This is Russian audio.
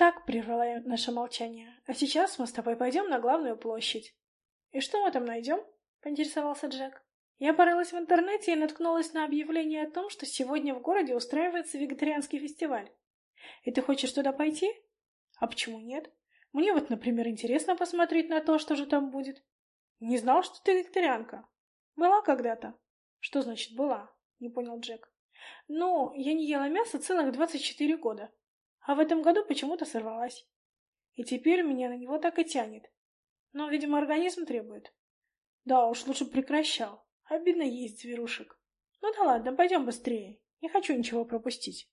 Так прервала я наше молчание. А сейчас мы с тобой пойдем на главную площадь. И что мы там найдем? Поинтересовался Джек. Я порылась в интернете и наткнулась на объявление о том, что сегодня в городе устраивается вегетарианский фестиваль. И ты хочешь туда пойти? А почему нет? Мне вот, например, интересно посмотреть на то, что же там будет. Не знал, что ты вегетарианка. Была когда-то. Что значит была? Не понял Джек. Ну, я не ела мясо целых двадцать четыре года. А в этом году почему-то сорвалась. И теперь меня на него так и тянет. Но, видимо, организм требует. Да уж, лучше прекращал. Обидно есть зверушек. Ну да ладно, пойдем быстрее. Не хочу ничего пропустить.